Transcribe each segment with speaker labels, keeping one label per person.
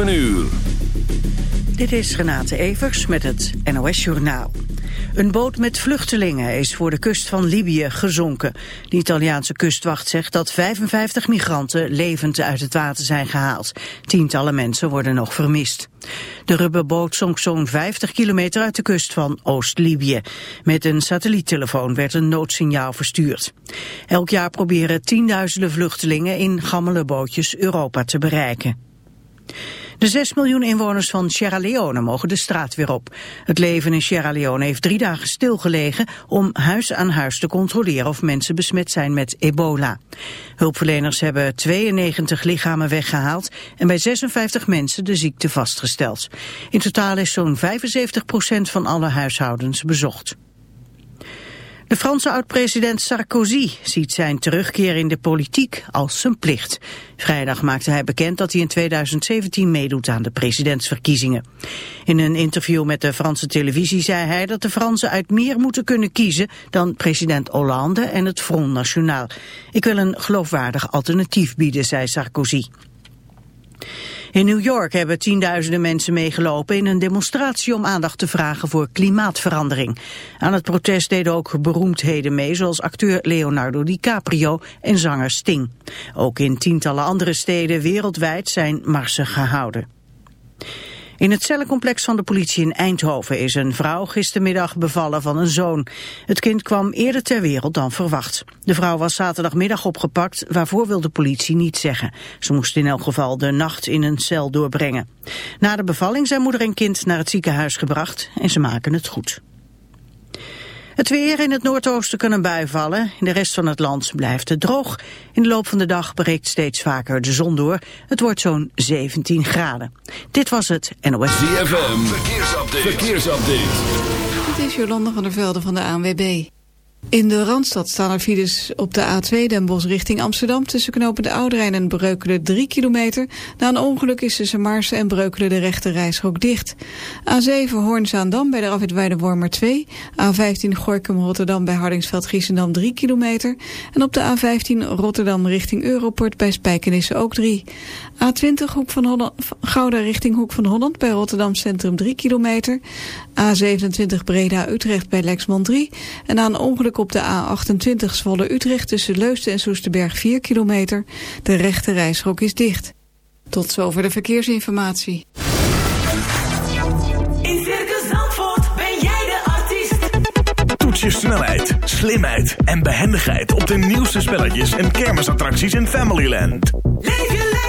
Speaker 1: 7 uur.
Speaker 2: Dit is Renate Evers met het NOS Journaal. Een boot met vluchtelingen is voor de kust van Libië gezonken. De Italiaanse kustwacht zegt dat 55 migranten levend uit het water zijn gehaald. Tientallen mensen worden nog vermist. De rubberboot zonk zo'n 50 kilometer uit de kust van Oost-Libië. Met een satelliettelefoon werd een noodsignaal verstuurd. Elk jaar proberen tienduizenden vluchtelingen in gammele bootjes Europa te bereiken. De 6 miljoen inwoners van Sierra Leone mogen de straat weer op. Het leven in Sierra Leone heeft drie dagen stilgelegen om huis aan huis te controleren of mensen besmet zijn met ebola. Hulpverleners hebben 92 lichamen weggehaald en bij 56 mensen de ziekte vastgesteld. In totaal is zo'n 75% van alle huishoudens bezocht. De Franse oud-president Sarkozy ziet zijn terugkeer in de politiek als zijn plicht. Vrijdag maakte hij bekend dat hij in 2017 meedoet aan de presidentsverkiezingen. In een interview met de Franse televisie zei hij dat de Fransen uit meer moeten kunnen kiezen dan president Hollande en het Front National. Ik wil een geloofwaardig alternatief bieden, zei Sarkozy. In New York hebben tienduizenden mensen meegelopen in een demonstratie om aandacht te vragen voor klimaatverandering. Aan het protest deden ook beroemdheden mee, zoals acteur Leonardo DiCaprio en zanger Sting. Ook in tientallen andere steden wereldwijd zijn marsen gehouden. In het cellencomplex van de politie in Eindhoven is een vrouw gistermiddag bevallen van een zoon. Het kind kwam eerder ter wereld dan verwacht. De vrouw was zaterdagmiddag opgepakt, waarvoor wil de politie niet zeggen. Ze moest in elk geval de nacht in een cel doorbrengen. Na de bevalling zijn moeder en kind naar het ziekenhuis gebracht en ze maken het goed. Het weer in het noordoosten kan een bui vallen. In de rest van het land blijft het droog. In de loop van de dag breekt steeds vaker de zon door. Het wordt zo'n 17 graden. Dit was het NOS.
Speaker 1: ZFM, verkeersupdate. verkeersupdate.
Speaker 3: Dit is Jolanda van der Velde van de ANWB. In de Randstad staan er files op de A2 Den Bosch richting Amsterdam... tussen knopen de Ouderijn en Breukelen 3 kilometer. Na een ongeluk is tussen Maarsen en Breukelen de rechte reisrook dicht. A7 Hoorn-Zaandam bij de afwit Wormer 2. A15 Gorkum-Rotterdam bij Hardingsveld-Giessendam 3 kilometer. En op de A15 Rotterdam richting Europort bij Spijkenisse ook 3. A20 Hoek van Holland, Gouda richting Hoek van Holland bij Rotterdam Centrum 3 kilometer. A27 Breda-Utrecht bij Lexmond 3. En een ongeluk op de A28 Zwolle-Utrecht tussen Leusden en Soesterberg 4 kilometer. De rechte reisrook is dicht. Tot zover de verkeersinformatie.
Speaker 4: In Circus Zandvoort ben jij de artiest.
Speaker 5: Toets je snelheid, slimheid en behendigheid op de nieuwste spelletjes en kermisattracties in Familyland.
Speaker 4: Leef je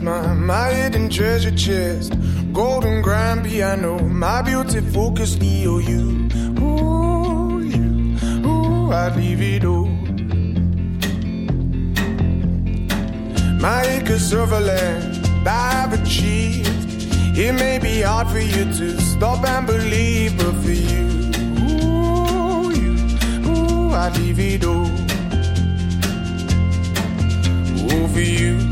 Speaker 6: Budapest, my, hidden treasure chest. Golden grand piano, my beauty focus, EOU. Oh, ooh, you, ooh, I'd leave it all. My acres of land I've achieved. It may be hard for you to stop and believe, but for you, ooh, you, ooh, I'd leave it all. Ooh, for you,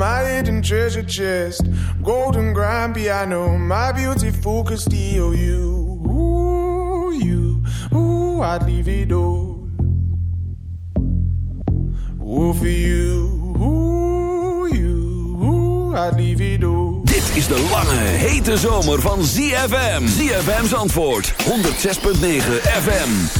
Speaker 6: My, hidden treasure chest. Golden grand piano, my beauty focus, steal you. You, ooh, I'd leave it all. Ooh, for you, ooh, you, ooh, I'd leave it all.
Speaker 1: Dit is de lange, hete zomer van ZFM. ZFM's antwoord, 106.9 FM.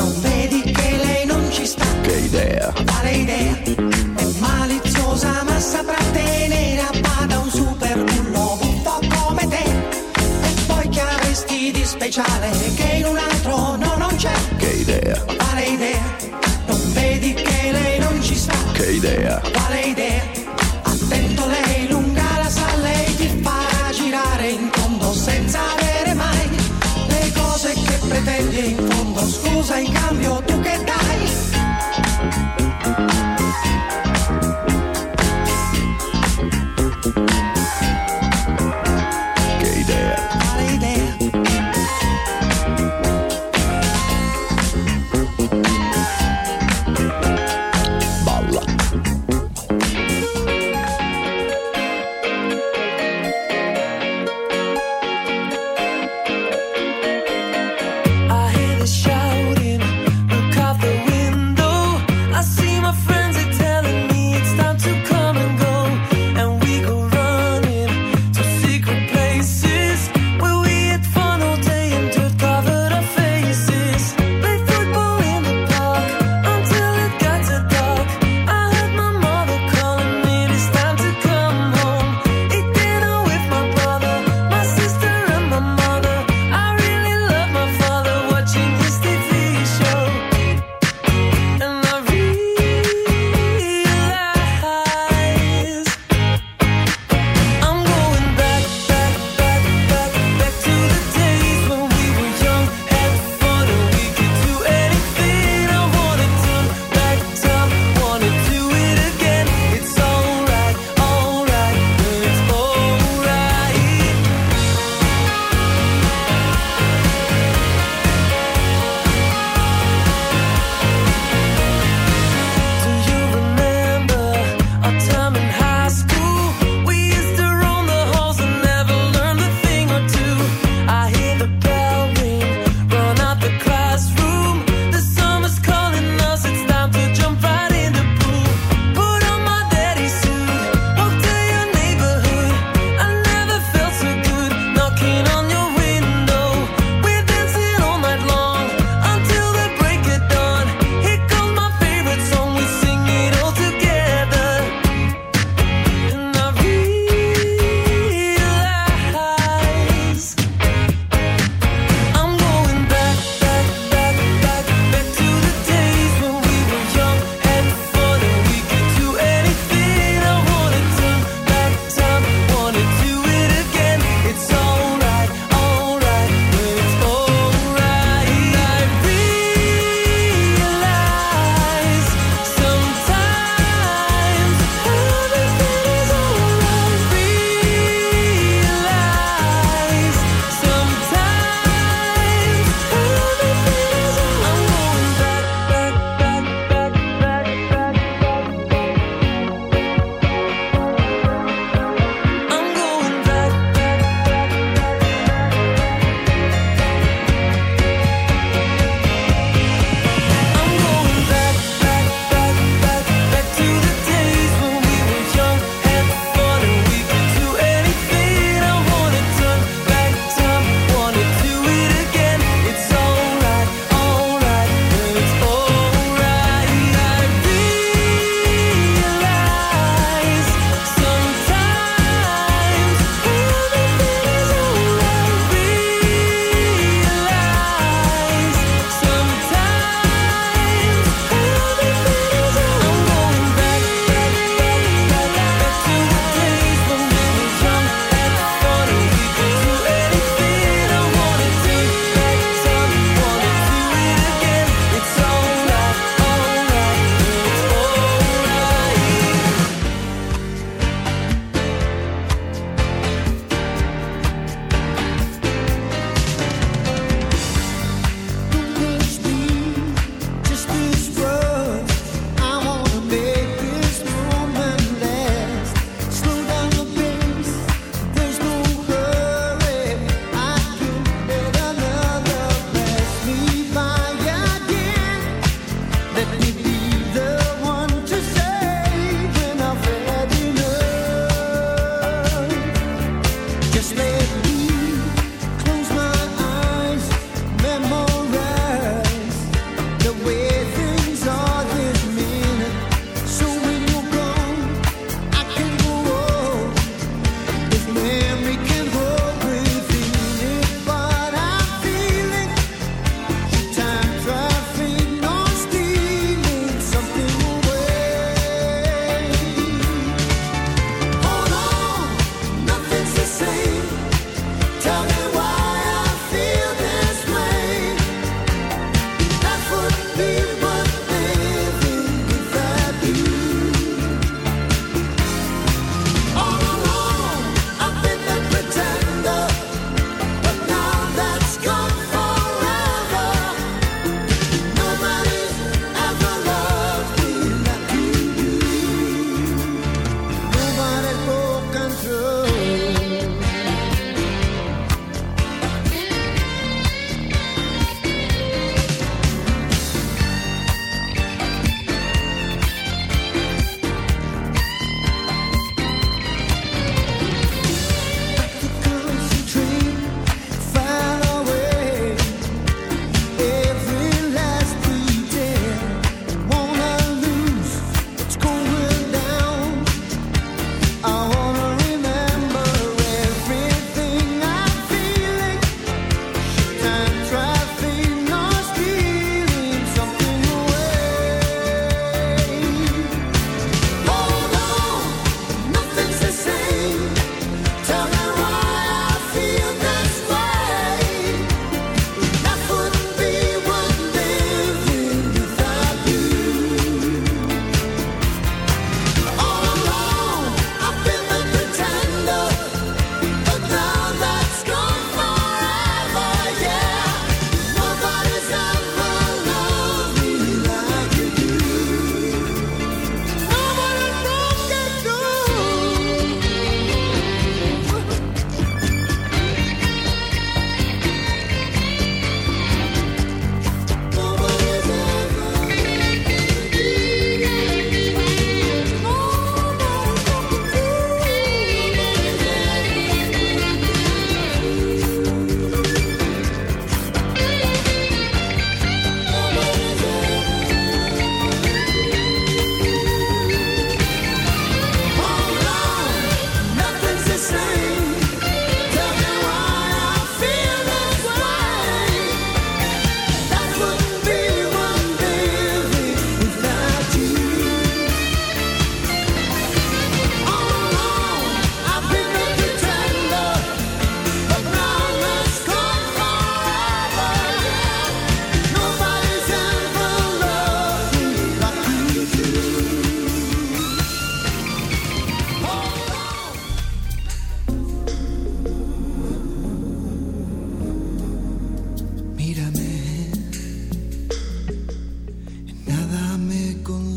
Speaker 7: Ci sta?
Speaker 8: che idea,
Speaker 7: Quale idea?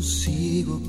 Speaker 9: consigo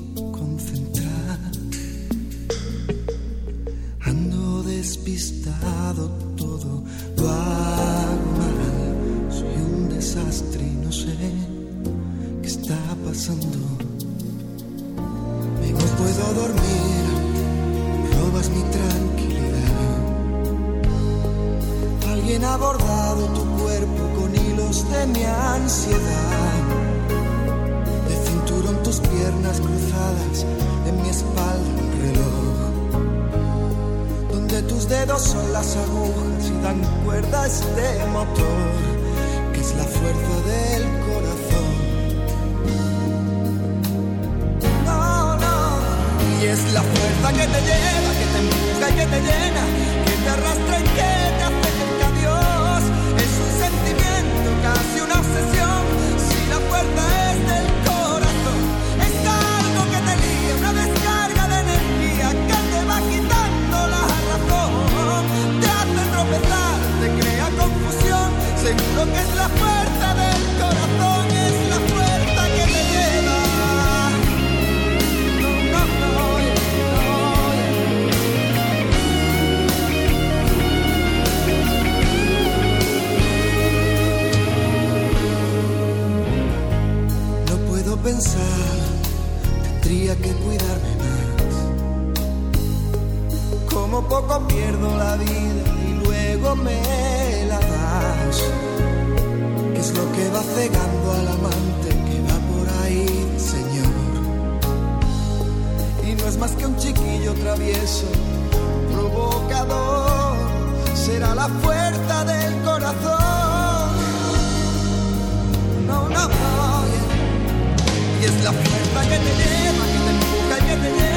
Speaker 9: la puerta del corazón. No, no, no. Y es la fuerza que te lleva, que te empuja y que te lleva.